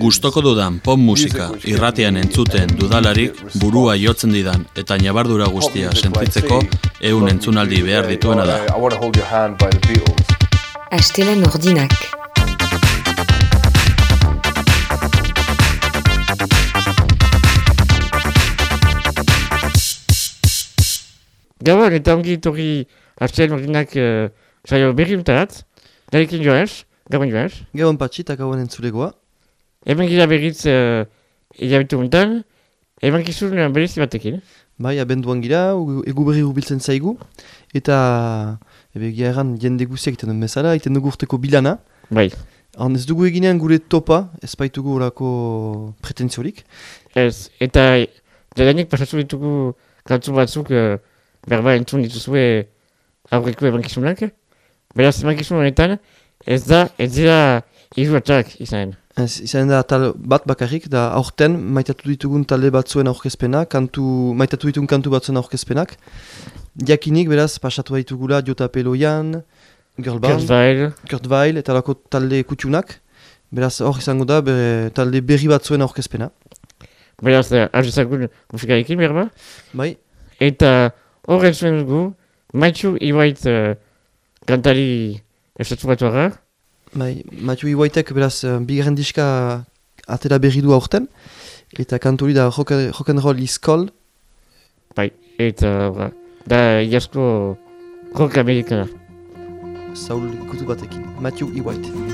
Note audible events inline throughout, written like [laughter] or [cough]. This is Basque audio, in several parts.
Gustoko dudan pop musika irratian entzuten dudalarik burua jotzen didan eta nabardura guztia sentitzeko ehun entzunaldi behar dituena da. I want to hold your hand by the Beatles. Astela Nordinak. Gauan eta ongi torri Astela Nordinak uh, saio berri utarat. Garekin joaz, gauan joaz. Gauan patxi eta gauan entzulegoa. Eben gira berriz uh, hilabetu untan, eben kizun uh, berriz batekin. Bai, abenduan gira, egu berri hubiltzen zaigu. Eta, ebe gira erran, jende guziak iten duen bezala, iten dugu urteko bilana. Bai. Han ez dugu eginean gure topa, ez baitugu orako pretenziorik. Ez, eta jadanik pasatu ditugu kantzu batzuk uh, berba entzun dituzue aurreko ebankizunak. Beraz, emankizun honetan, ez da, ez dira iru atak izan. Ez, izan da tal bat bakarrik, da aurten maitatu ditugun talde batzuen aurkezpena, kantu, maitatu ditugun kantu batzuen aurkezpenak. Jakinik, beraz, pasatu baitugula Jota Peloian, Girlband, Kurt Weil, eta lako talde kutxunak. Beraz, hor izango da, be, talde berri batzuen aurkezpena. Beraz, arzuzagun musikarekin, berba? Bai. Eta horren zuen dugu, maitxu ibait... Uh, kantari estatu batuara. Bai, Mathieu Iwaitek beraz uh, bigarren diska atera berri du aurten, eta kanturi da rock, rock and roll iskol. Bai, eta da jasko rock amerikana. Saul ikutu batekin, Mathieu Iwaitek.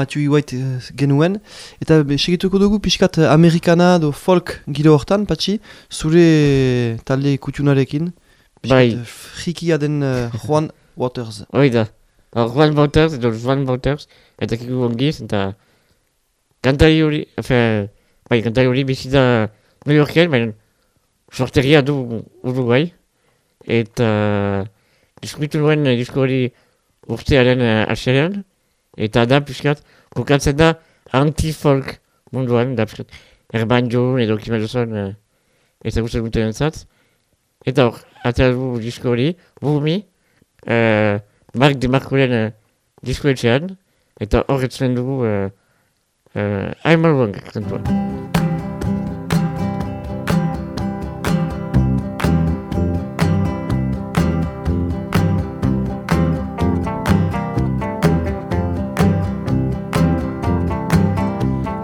Matthew White uh, genuen. Eta segituko dugu pixkat uh, Amerikana do folk giro hortan, patxi, zure talde kutunarekin. Bai. Frikia den uh, Juan Waters. [laughs] Hoi da. Hor, Juan Wouters, edo Juan Wouters, eta kiku ongiz, eta kantari hori, efe, bai, kantari hori bizita New Yorken, baina sorteria du Uruguay, eta diskutu nuen eh, disko hori urtearen uh, aserean, eta da piskat, kokatzen da anti-folk. Munduan, da piskat, Erban Joan edo Kim Ellison uh, ezagutzen duten entzat, eta hor, atera du disko hori, burmi, uh, Mark de Marcolen uh, disko etxean, eta hor etzen dugu uh, uh, I'm a wrong kantua.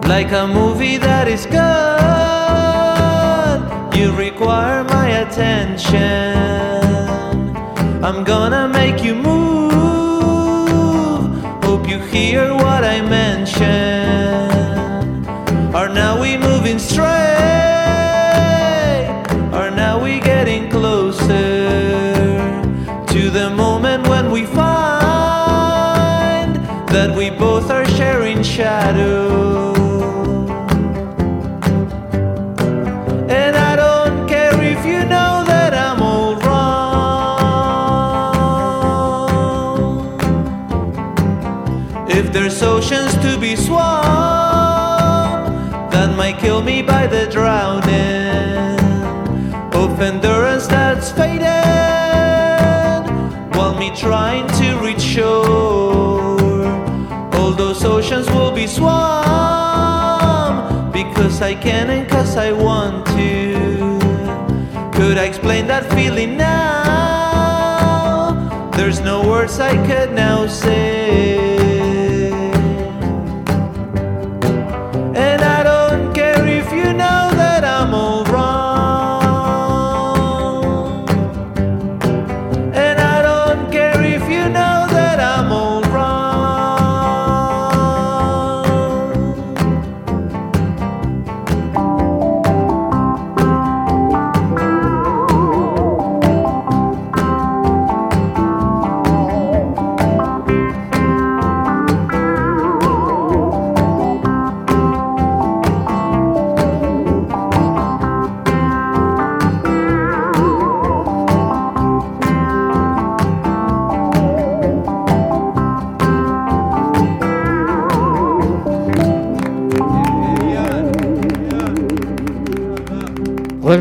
Like a movie that is good, you require my attention. I'm gonna make you move. Hope you hear what I mention. Be swum, that might kill me by the drowning. Of endurance that's faded, while me trying to reach shore. All those oceans will be swum because I can and cause I want to. Could I explain that feeling now? There's no words I could now say.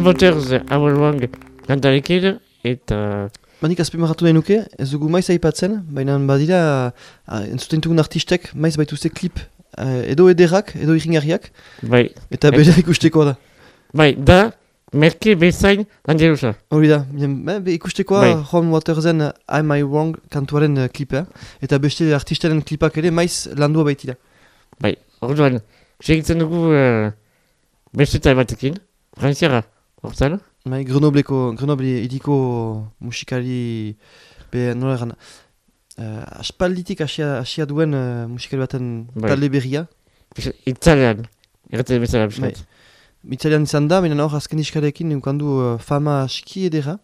Wouters, Our Wrong kantarekin, eta Manik azpimarratu nahi nuke, ez dugu maiz aipatzen, baina badira uh, entzuten dugun artistek maiz baituzte klip uh, edo ederrak, edo iringarriak, bai, eta Et- bere ikustekoa da. bai, da, merke bezain landerusa. Hori da, bien, be, be ikustekoa Bai. Juan Watersen I'm I Wrong kantuaren uh, klipea, eta beste artistaren klipak ere maiz landua baitira. Bai, orduan, segitzen dugu uh, beste eta batekin, frantziara, hortan, Bai, Grenobleko, Grenoble idiko musikari, be, nola egan, uh, aspalditik hasia, hasia duen uh, musikari baten Bai. talde berria. itzalean, erratzen bezala Bai. piskat. Itzalian izan da, baina hor azken diskarekin neukandu uh, fama aski edera.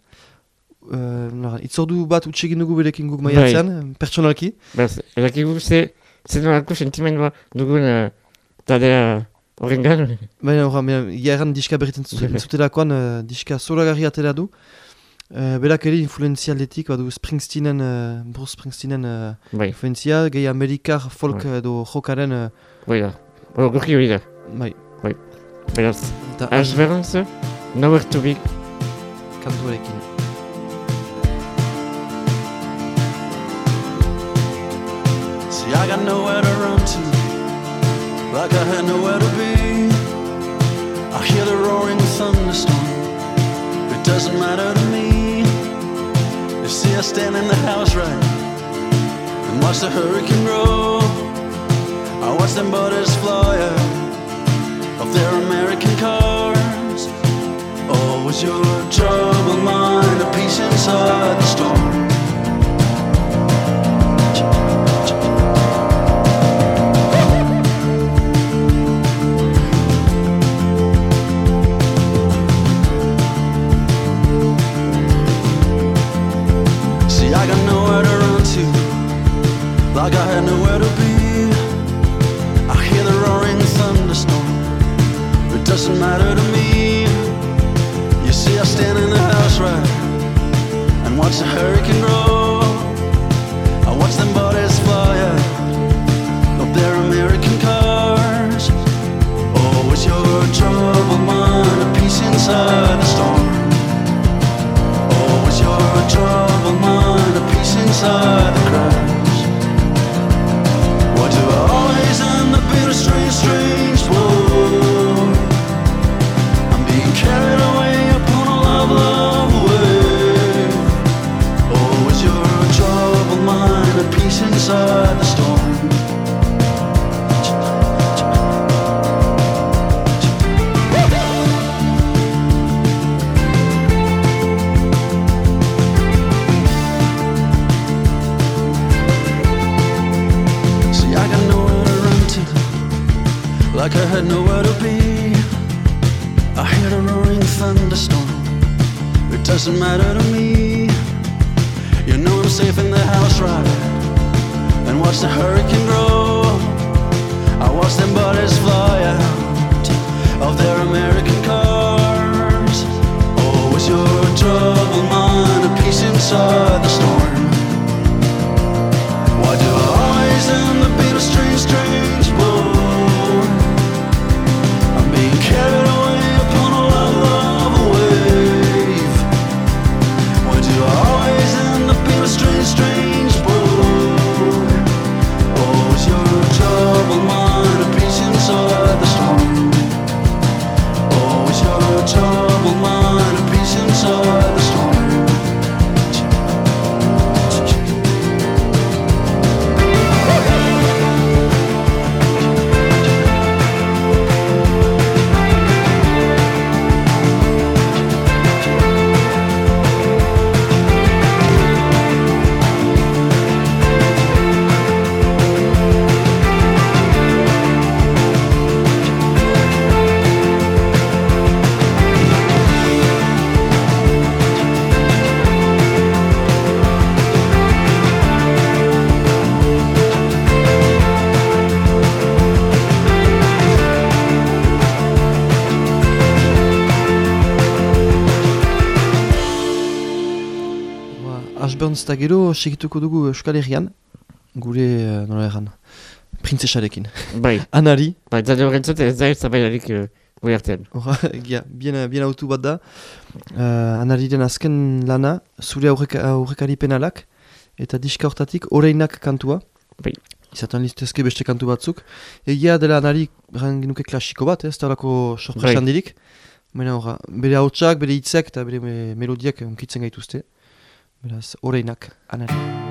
Uh, itzordu bat utxegin dugu berekin guk maiatzean, pertsonalki. Beraz, erakigu ze, ze nolako sentimendua dugun uh, taldea horrengan. Baina hor, jaran diska berritzen Bai. zutelakoan, uh, diska zoragarri atera du. Uh, berak ere influenzialetik, badu Springsteenen, uh, Bruce Springsteenen uh, Bai, influenzia, gehi amerikar folk Bai. edo jokaren, uh, hori da. Hori gorki hori da. bai, Beraz, eta Ash Verons, Nowhere to Be, kantuarekin. See, I got nowhere to run to, like I had nowhere to be. I hear the roaring thunderstorm, it doesn't matter to me. You see, I stand in the house right and watch the hurricane grow. I watch them butters fly out of their American cars. Oh, was your troubled mind a piece inside the storm? Like I had nowhere to be. I hear the roaring thunderstorm, it doesn't matter to me. You see, I stand in the house right and watch the hurricane grow. I watch them bodies fly out of their American cars. Oh, it's your troubled mind, a piece inside the storm. Oh, it's your troubled mind, a piece inside the crash. Piece the storm. See, I got nowhere to run to, like I had nowhere to be. I hear a roaring thunderstorm, it doesn't matter to me. You know I'm safe in the house right, watch the hurricane grow. I watch them bodies fly out of their American cars. Oh, it's your troubled mind, a piece inside the storm. Troubled mind, a piece inside oh, Ashburns eta gero segituko dugu Euskal Herrian, gure, uh, nola erran, printzesarekin. Bai, [laughs] Anari, bai, zade horrentzat ez da ez zabailarik uh, gure artean. Hora, egia, bien, bien autu bat da. Uh, anariren azken lana, zure aurrek, aurrekari penalak, eta diska hortatik oreinak kantua. Bai. Izaten listezke beste kantu batzuk. Egia dela anari genuke klasiko bat, ez da horako sorpresa Bai. handirik. Baina horra, bere hautsak, bere hitzak eta bere me- melodiak unkitzen gaituzte. Beraz, oreinak, anari.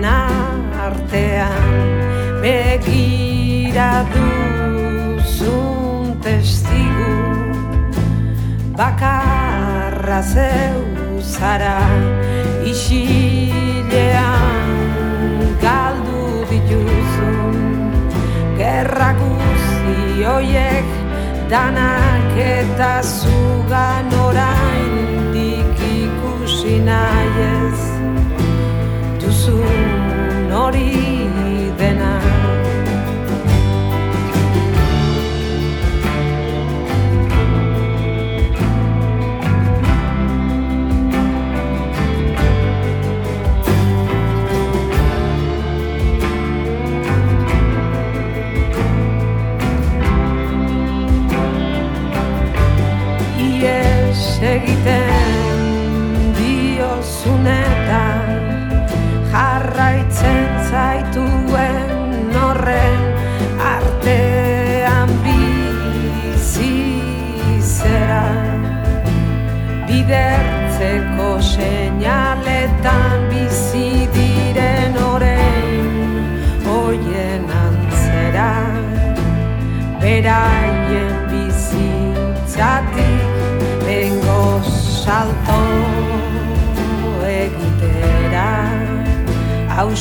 Zarenaren artean begira duzun testigu bakarra zeu zara isilean galdu dituzun. Gerra guzti hoiek danak eta zugan oraindik ikusi nahiez duzun hori dena Ies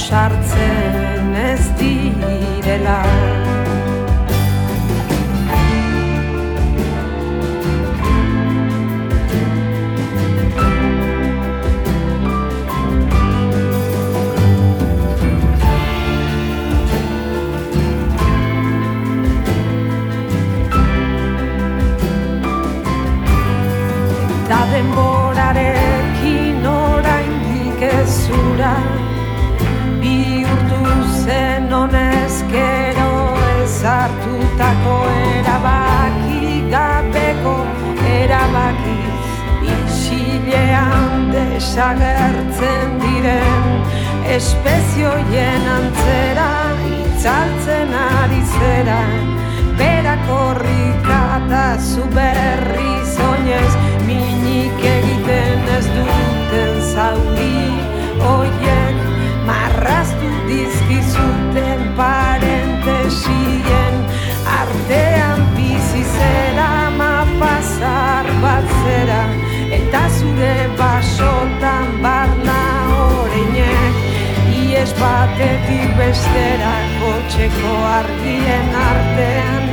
hausartzen ez direla desagertzen diren espezioien antzera itzaltzen ari zera. Berak horrika eta zu berri zoinez Minik egiten ez duten zauri. Oiek marraztu dizkizuten parentesien Artean bizi zera ma pasar bat zera Eta zure basotan barna oreinek Ies batetik bestera kotxeko argien artean.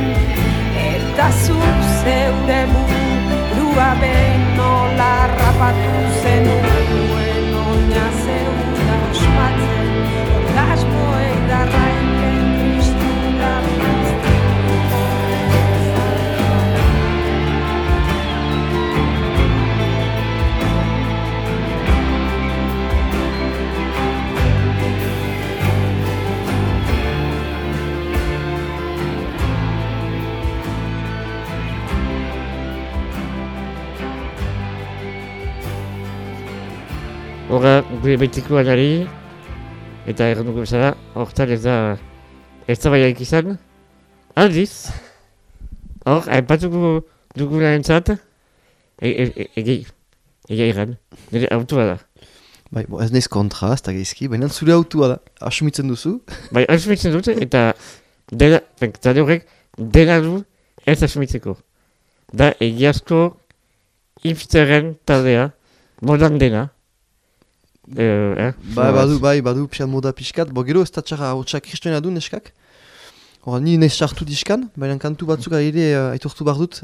Eta zu zeure burua behin nola rapatu zenuen Oina zeura ospatzen orgasmoek darraiken Hora, gure betiko anari, eta erran dugu bezala, hortan ez da, ez da baiaik izan, aldiz, hor, haipatuko dugu larentzat, egi, egi, egi erran, nire autua da. Bai, bo, ez naiz kontra, ez da geizki, baina zure autua da, asumitzen duzu. Bai, asumitzen dute, eta dena, talde horrek, dena du ez asumitzeko. Da, egiazko hipsteren taldea, modan dena, eh, eh, Bai, badu, bai, badu, pian moda pixkat, bo gero ez da txarra hotxak kristoena du neskak. Hora, ni naiz sartu diskan, baina kantu batzuk ere uh, aitortu behar dut.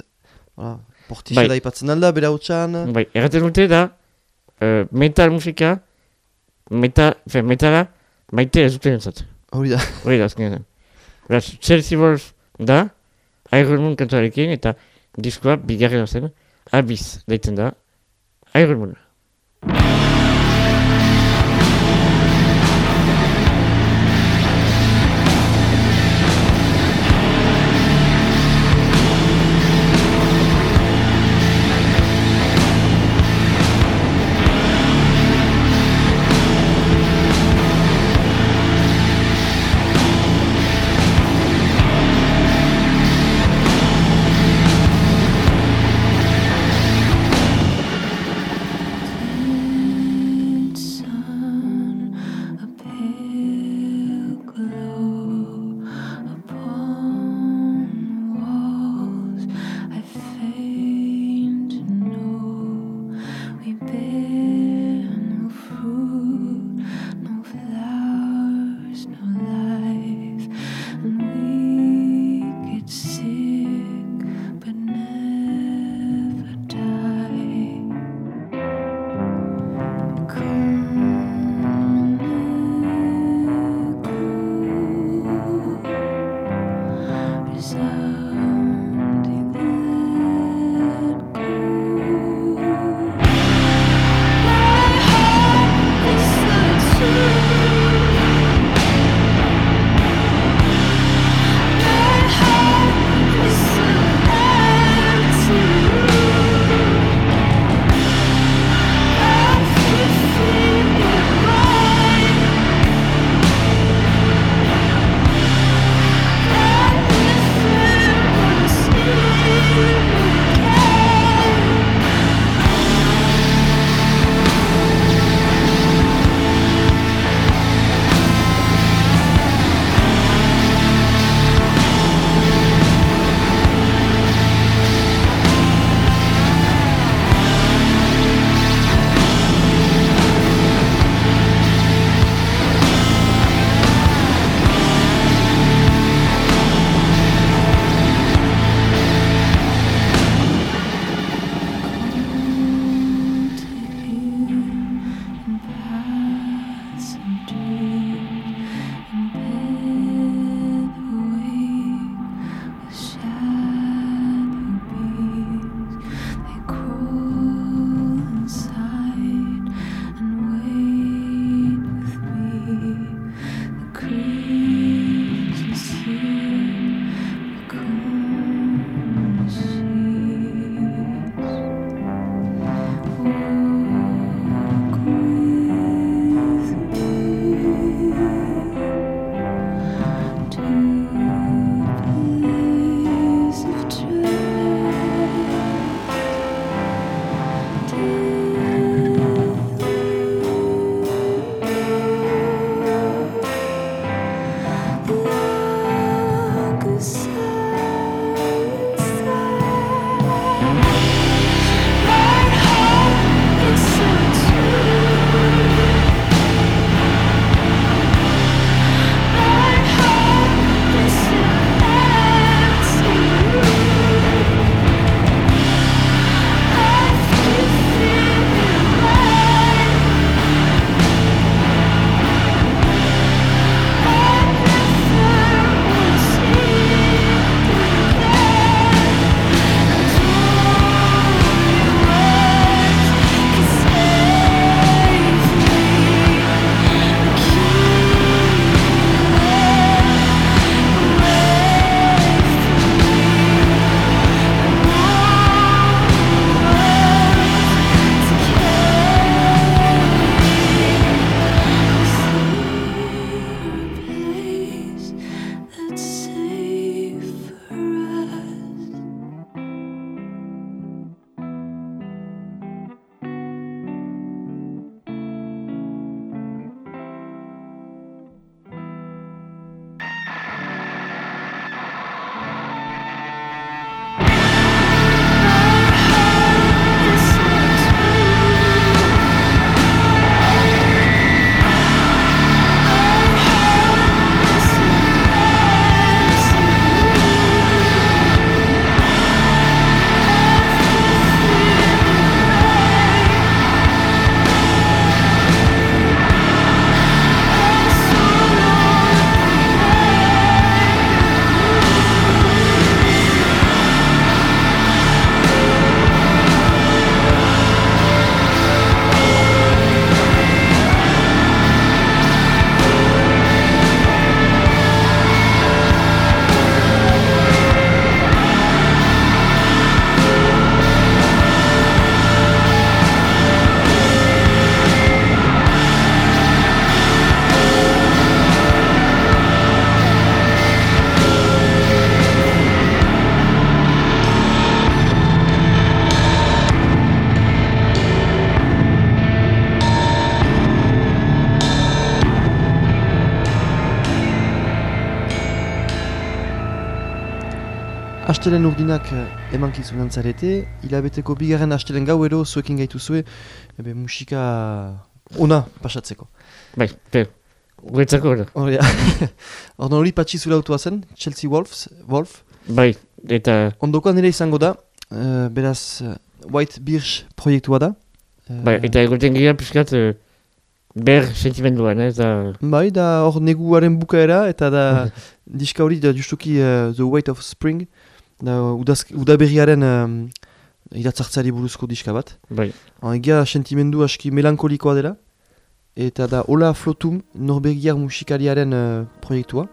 Voilà, Portixa Bai. da ipatzen alda, bera hotxan. Bai, erraten dute da, eh, metal musika, meta, fe, metala, maite ez duten entzat. Hori da. [laughs] Hori da, azkenean. Beraz, Chelsea Wolf da, Iron Moon kantuarekin, eta diskoa bigarren zen, Abyss deitzen da, Iron Moon. Astelen urdinak eh, emankizunan zarete, hilabeteko bigarren astelen gau ero zuekin gaitu zue, ebe musika ona pasatzeko. Bai, pe, guretzako hori. Hori, [laughs] Ordan hori patxi zure autua zen, Chelsea Wolves, Wolf. Bai, eta, Ondokoan nire izango da, eh, beraz, eh, White Birch proiektua da. Eh, bai, eta egoten gira piskat uh, ber sentimenduan, ez da... Bai, da hor neguaren bukaera, eta da [laughs] diska hori da justuki eh, The Weight of Spring, da udaz, udaberriaren um, iratzartzari buruzko diska bat. Bai, egia sentimendu aski melankolikoa dela, eta da Ola Flotum Norbegiar musikariaren uh, proiektua.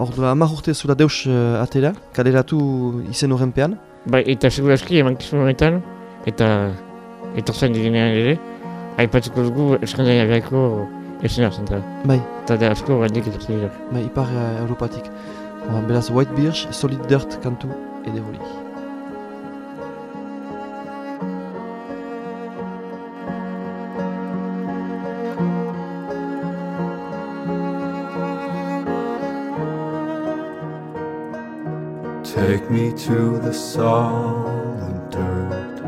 Hor da hamar urte zula deus uh, atera, kaleratu izen horrenpean. bai, eta seguraski emankizun honetan, eta etortzen direnean ere, aipatzuko dugu Eskandaria gaiko esena zentral. Bai, Eta da asko gandik etortzen dira. bai ipar uh, europatik. White Birch, Solid Dirt kantu. Take me to the solid dirt,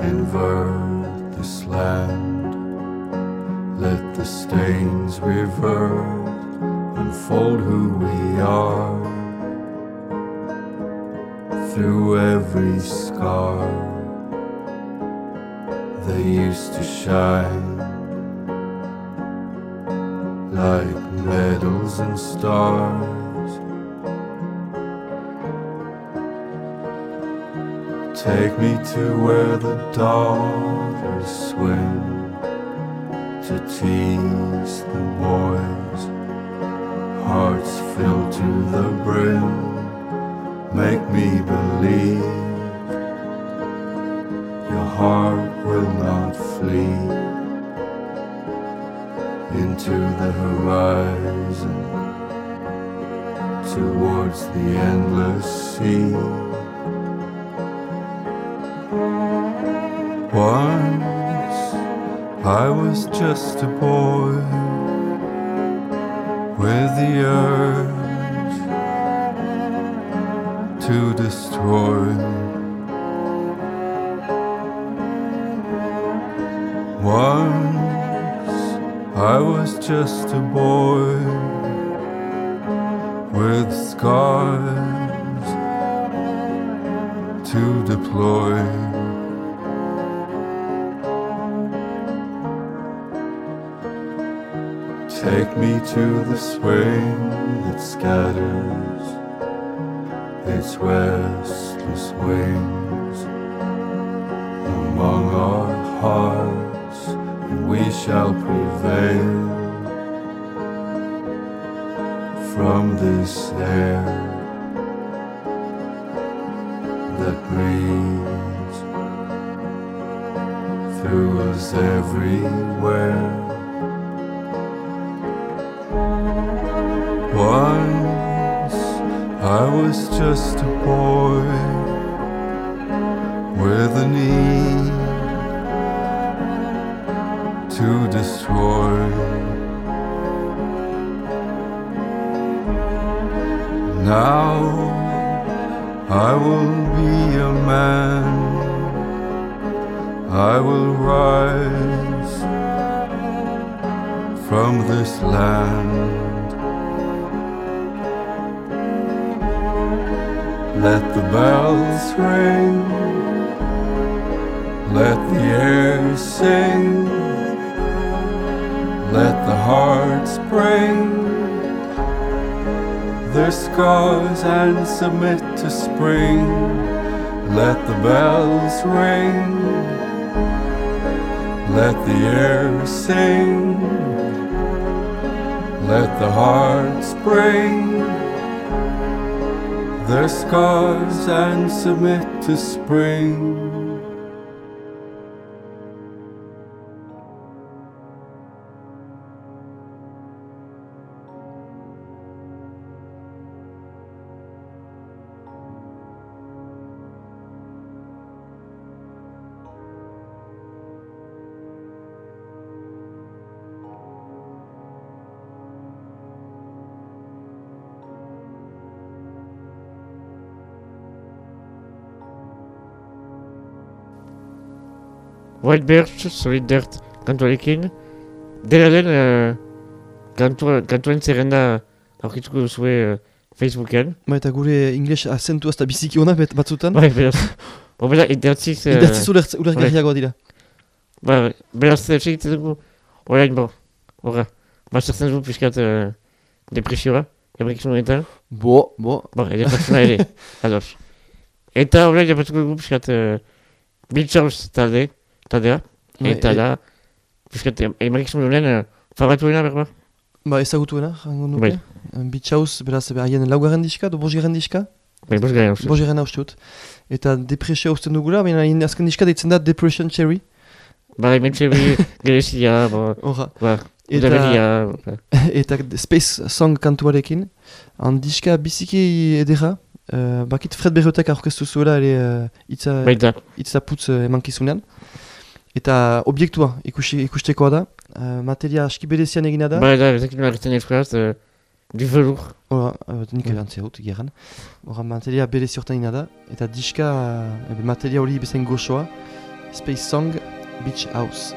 invert this land. Let the stains revert, unfold who we are. Through every scar, they used to shine like medals and stars. Take me to where the daughters swim to tease the boys. Brim, make me believe your heart will not flee into the horizon towards the endless sea. Once I was just a boy Take me to the swing that scatters its restless wings among our hearts, and we shall prevail from this air that breathes through us everywhere. I was just a boy with a need to destroy. Now I will be a man. I will rise from this land. Let the bells ring, let the air sing, let the hearts bring their scars and submit to spring. Let the bells ring, let the air sing, let the hearts bring their scars and submit to spring. White Birch, Solid Dirt kantuarekin. Dela den, uh, kantua, kantuen zerrenda aurkituko duzue uh, Facebooken. Ba, eta gure ingles azentu azta biziki ona bet- batzutan. Bai, beraz. Bo, beraz, idatziz... Idatziz ulertz- ulergarriagoa dira. Ba, beraz, segitzen dugu, orain, bo, horra, baztertzen dugu pixkat uh, depresiora, ebrikizun honetan. Bo, bo. Bo, ere pertsona ere, ados. Eta orain, japatuko dugu pixkat uh, Beach House talde, taldea, Bai, eta e- da, pixkat, ebrikizun honen, uh, faratuena, berba? Ba, ezagutuena, jango nuke. Bai. Beach House, beraz, be, haien laugarren diska, do bosgarren diska. Bai, uste. Bosgarren uste dut. Eta depresio usten dugula, baina azken diska deitzen da Depression Cherry. Ba, hemen txebi, gerezia, bo, Horra. ba, Eta- ba. eta Space Song kantuarekin. Han diska biziki edera. Uh, bakit Fred Berrotek aurkeztu zuela ere uh, itza, itza putz uh, emankizunean. Eta obiektua ikusi, ikustekoa da. Uh, materia aski berezian egina da. Ba, da, ezekin marritzen euskaraz, uh, du velour. Hora, uh, nik erantzea dut, geran. Hora, materia berezi hortan egina da. Eta diska, uh, materia hori bezain goxoa. Space Song, Beach House.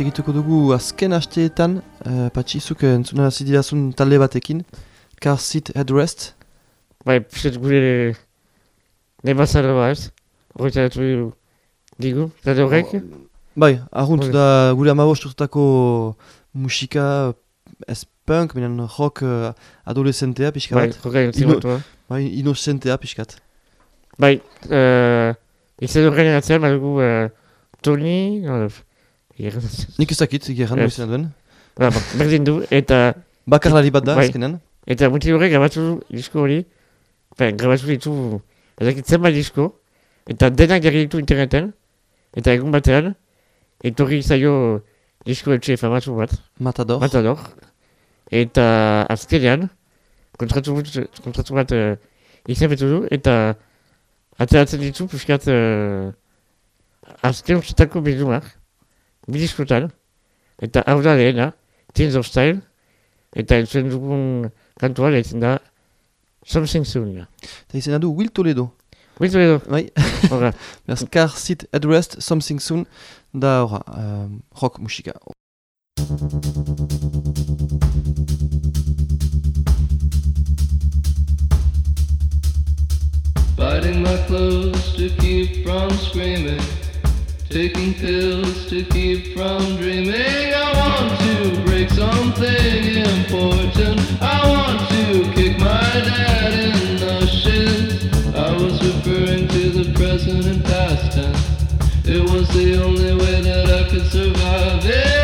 Segituko dugu azken hasteetan, uh, patxizuk entzunan hasi dirazun talde batekin, Car Seat Headrest. Bai, piskat gure nebazara ba ez. Horretan dut digu, talde horrek. Bai, ahunt Bai. da gure amabost urtako musika ez punk, minen rock uh, adolescentea pixka Bai, bat. jokai Ino- entzimatua. Bai, inocentea pixkat. Bai, uh, izan horren atzean, badugu uh, Tony, no, Erratzen. Nik ez dakit, geran Ez. izan duen. Ba, ba, berdin du, eta Bakarlari bat da, Bai. azkenean. Eta mutil horrek grabatu du disko hori, ben, grabatu ditu, ezakit zenbat disko, eta denak jarri ditu interneten, eta egun batean, etorri zaio disko etxe famatu bat, Matador. Matador, eta azkenean, kontratu, kontratu bat uh, izabetu du, eta ateratzen ditu, puskat, uh, azken urtetako bildumak, bidiskotan, eta hau da lehena, Teens of Style, eta entzuen dugun kantua lehetzen da Something Soon. Eta izena du Will Toledo. Huizu edo, Bai, [laughs] horra. beraz, [laughs] Car Seat Headrest, Something Soon, da horra, um, rock musika. Biting my clothes to keep from screaming. Taking pills to keep from dreaming. I want to break something important. I want to kick my dad in the shins. I was referring to the present and past tense. It was the only way that I could survive it.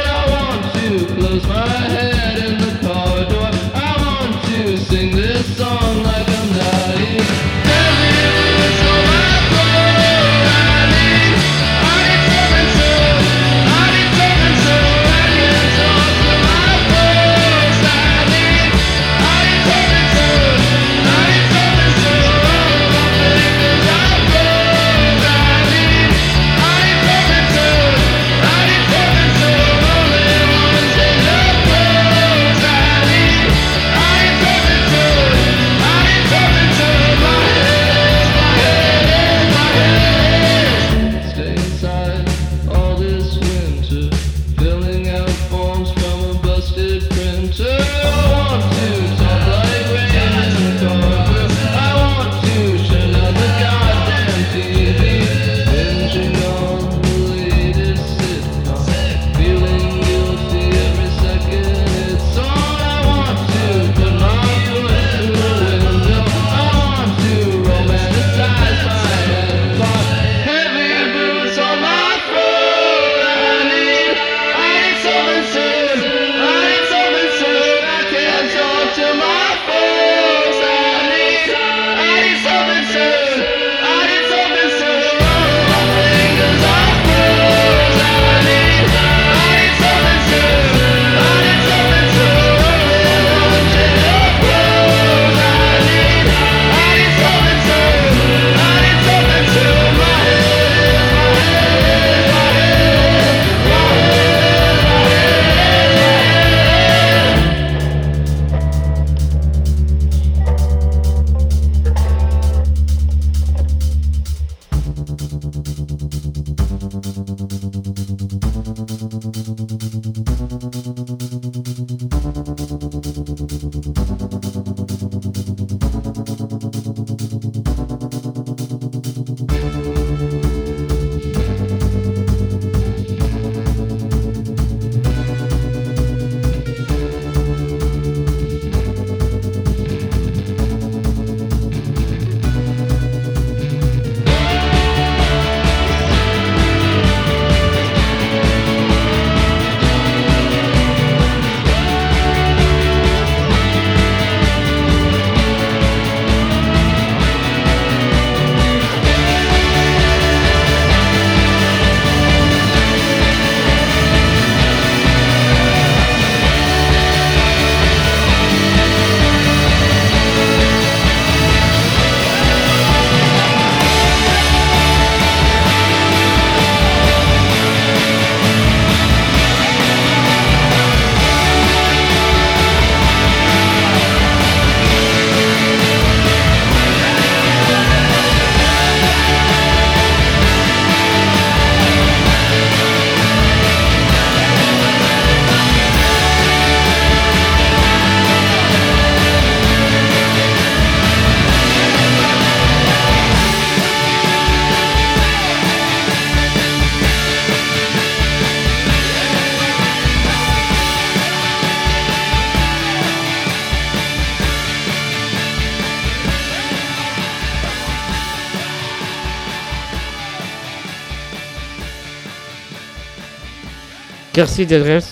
Kerzi dedrez,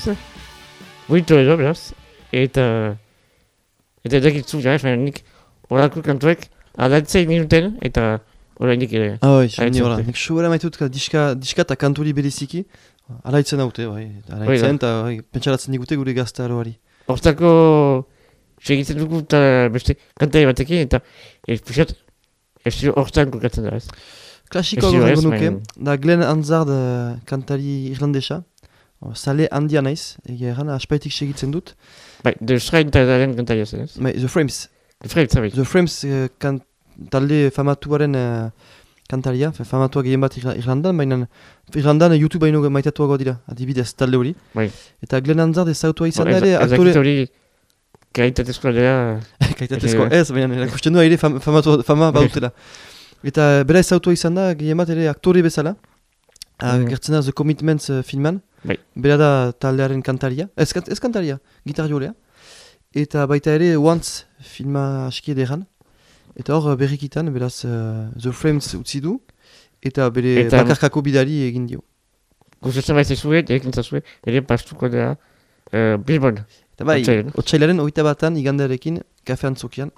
buitu edo, beraz, eta... Eta edakitzu, jara, baina nik horako kantuek aldatzei minuten, eta oraindik ere. Ah, bai, Haitz ni hola. urte. Nik sobera maitut ka diska, diska eta kanturi bereziki. Alaitzen haute, bai. Alaitzen, eta bai, pentsaratzen digute gure gaztaroari. Hortako segitzen dugu eta beste kantari batekin, eta ez pixat, ez hortan kokatzen da ez. Klasikoa gorrengo nuke, baina- da Glenn Hansard eh, kantari irlandesa. Sale handia naiz, egia erran, aspaitik segitzen dut. Bai, The Shrine taldearen kantaria zen ez. Bai, The Frames. The Frames, zabai. The Frames eh, kan, talde famatuaren eh, kantaria, famatua gehien bat Irla- Irlandan, baina Irlandan eh, YouTube baino maitatuago dira, adibidez talde hori. Bai. Eta Glenn Hansard ezagutua izan da Ez- ere, aktore... hori kaitatezkoa dela, Kaitatezko, Eh. [laughs] ez, baina erakusten du ere fam, famatu, fama bautela. [laughs] Eta bera ezautua izan da, gehien bat ere aktore bezala. Mm. Mm. Gertzen da The Commitments uh, filman. Bai. Bera da taldearen kantaria. Ez, ez kantaria, gitar jolea. Eta baita ere Once filma aski ederan. Eta hor berrikitan, beraz uh, The Frames utzi du. Eta bere Eta- bakarkako bidari egin dio. gustatzen baiz ezue, ekin zazue, ere pastuko dela uh, Bilbon. Eta bai, otsailaren oita batan igandearekin kafe antzokian.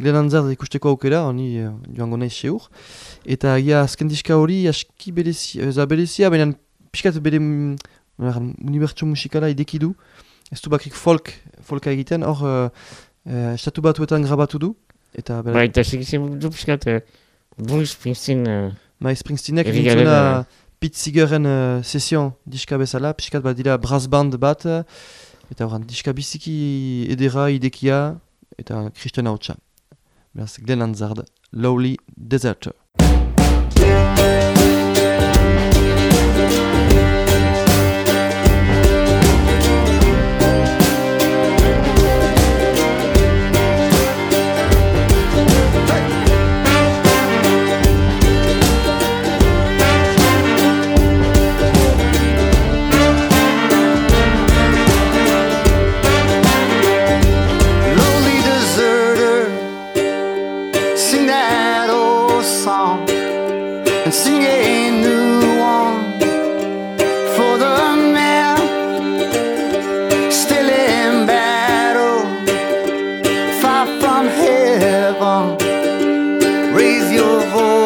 Glen Hanzard ikusteko aukera, honi eh, joango nahi seur. Eta ja, azken diska hori aski berezia, ez da berezia, baina pixkat bere mm, nola, unibertso musikala ideki du. Ez du bakrik folk, folka egiten, hor uh, uh, estatu batuetan grabatu du. Eta bera, Bai, eta segitzen du piskat, uh, Bruce Springsteen, uh, Mai Springsteenek egin Pete Seegeren uh, session diska bezala, pixkat bat dira brass band bat, eta horan diska biziki edera, idekia, eta Christian Hautsa. Beraz, Glenn Hansard, Lowly Deserter. Oh.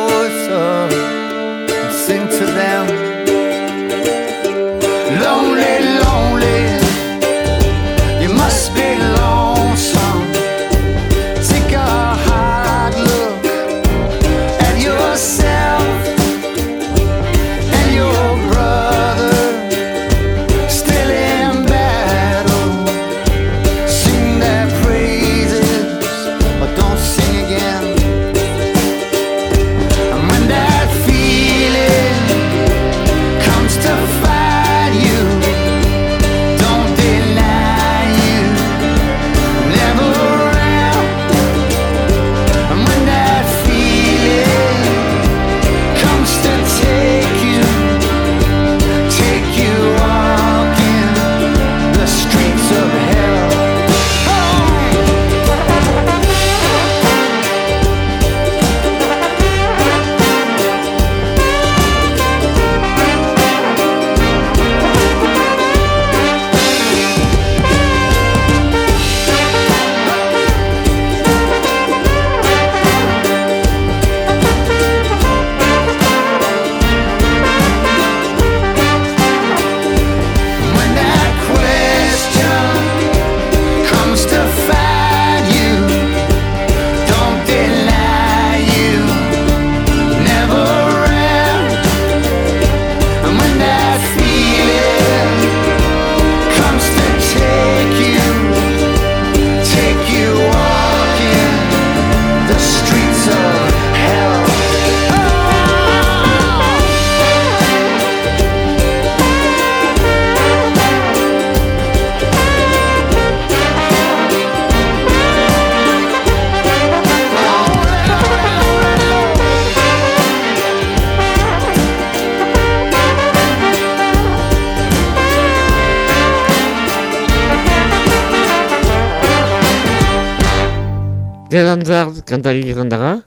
Gerantzart kantari irandara,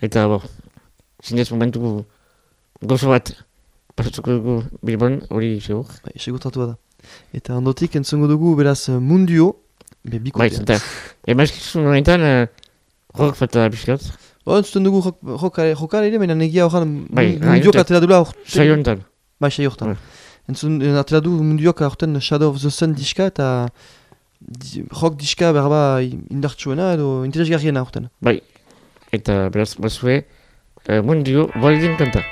eta bo, zinez momentu gozo bat pasatuko dugu Bilbon, hori segur. Bai, segurtatua da. Eta ondotik entzongo dugu beraz eh, mundio, be Bai, bikotea. zenta, emaizkizun horretan, uh, rock falta da pixkat, Ba, entzuten dugu jok- jokare jokare ere, baina negia horren Bai, mundiok atera dula aurten. saio honetan. Bai, saio hortan. Bai. Entzun, eh, atera du mundiok aurten Shadow of the Sun diska eta di, rock diska berba indartsuena edo interesgarriena aurten. Bai, eta beraz, bazue, uh, mundio, baldin kanta.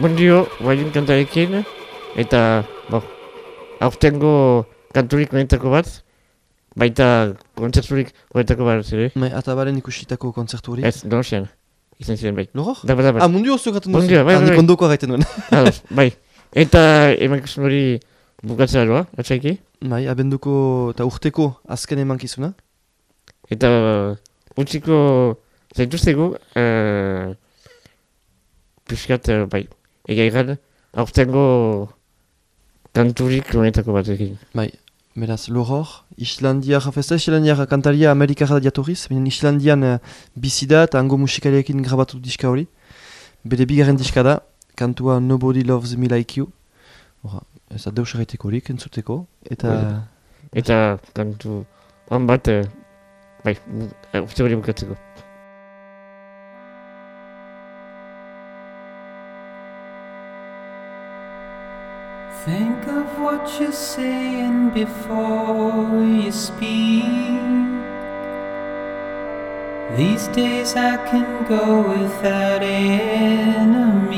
Mundio, guain kantarekin, eta, bo, aurtengo kanturik honetako bat, baita kontzerturik honetako bat, zire? Bai, atabaren ikusitako kontzertu hori. Ez, donostian, izan ziren bai. Loror? Daba, daba. Ah, mundio oso gaten duzu. Mundio, bai, Ah, bai, bai. ondoko agaiten duen. [laughs] Ados, bai. Eta emankizun hori bukatzea doa, atxaiki? Bai, abenduko eta urteko azken emankizuna. Eta utziko zaituztegu, uh, piskat, uh, bai, egia iran, aurtengo kanturik honetako batekin. Bai, beraz, Loror, Islandiar festa, Islandiar kantaria Amerikara jatorriz, baina Islandian uh, bizi da eta hango musikariekin grabatu diska hori. Bere bigarren diska da, kantua Nobody Loves Me Like You. Hora, ez da deus erraiteko horik, entzuteko. Eta... Eta kantu hon bat, eh, bai, uh, urte hori bukatzeko. Think of what you're saying before you speak. These days I can go without enemies.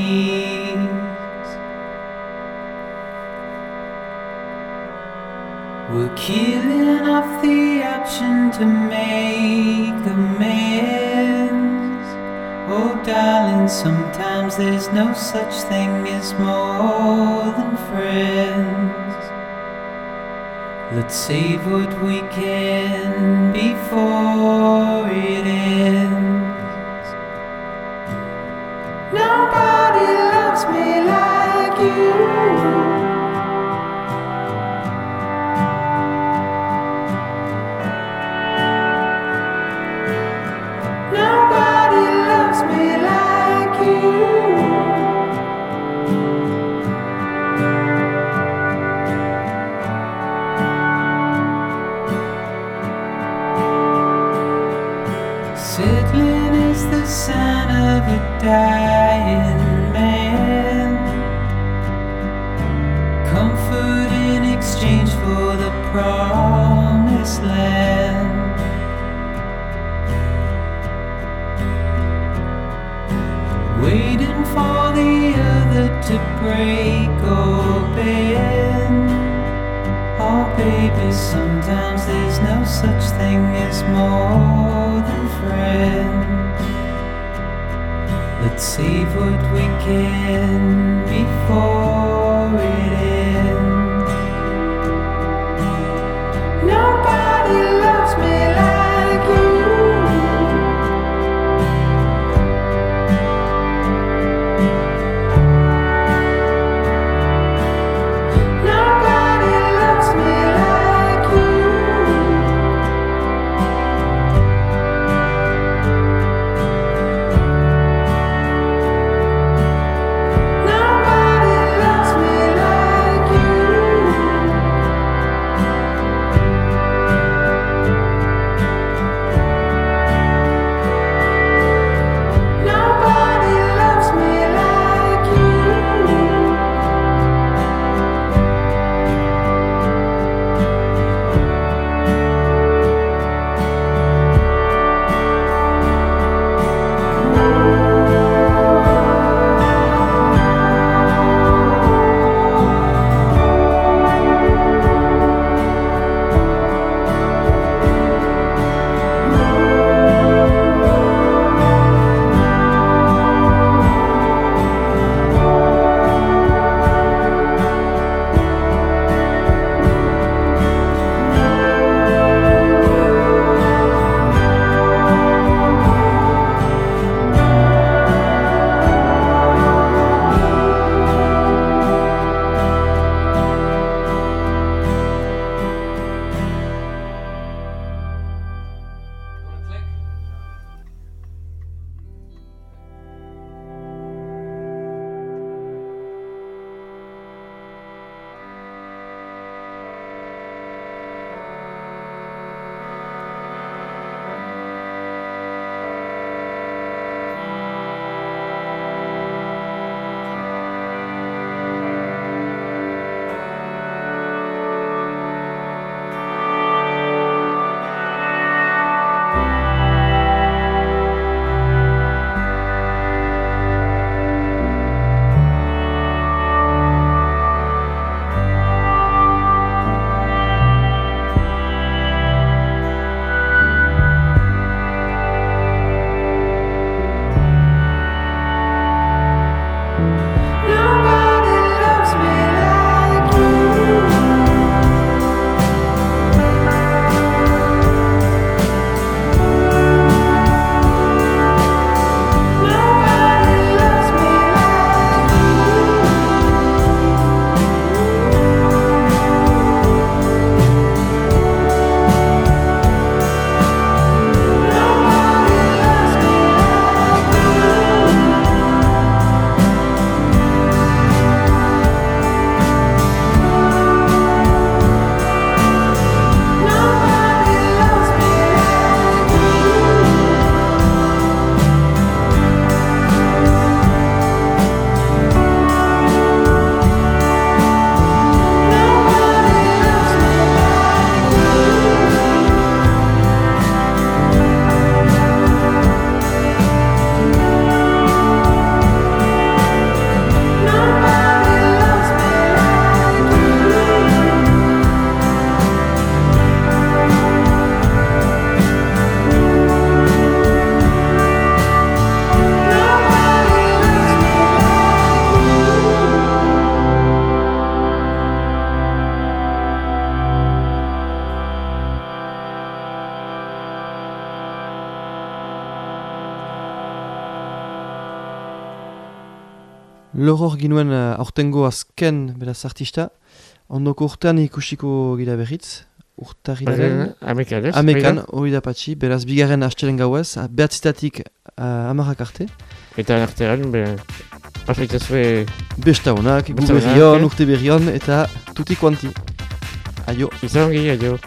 We're killing off the option to make amends. Oh, darling, sometimes there's no such thing as more than friends. Let's save what we can before it ends. Nobody loves me Loror ginuen uh, aurtengo azken beraz artista. Ondoko urtean ikusiko gira berriz. Urtarrilaren... Amekan, ez? Amekan, hori da patxi. Beraz, bigarren hastelen gauez. Behatzitatik uh, amarrak arte. Eta artean, be... Pasaitazue... Besta honak, gu berrion, eh? urte berrion, eta tuti kuanti. Aio. Izan ongi, aio.